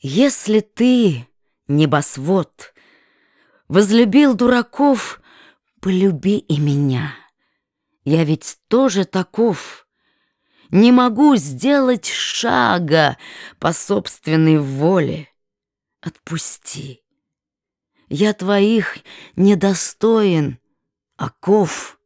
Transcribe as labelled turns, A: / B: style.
A: Если ты, небосвод, возлюбил дураков, полюби и меня. Я ведь тоже таков. Не могу сделать шага по собственной воле. Отпусти. Я твоих недостоин, оков.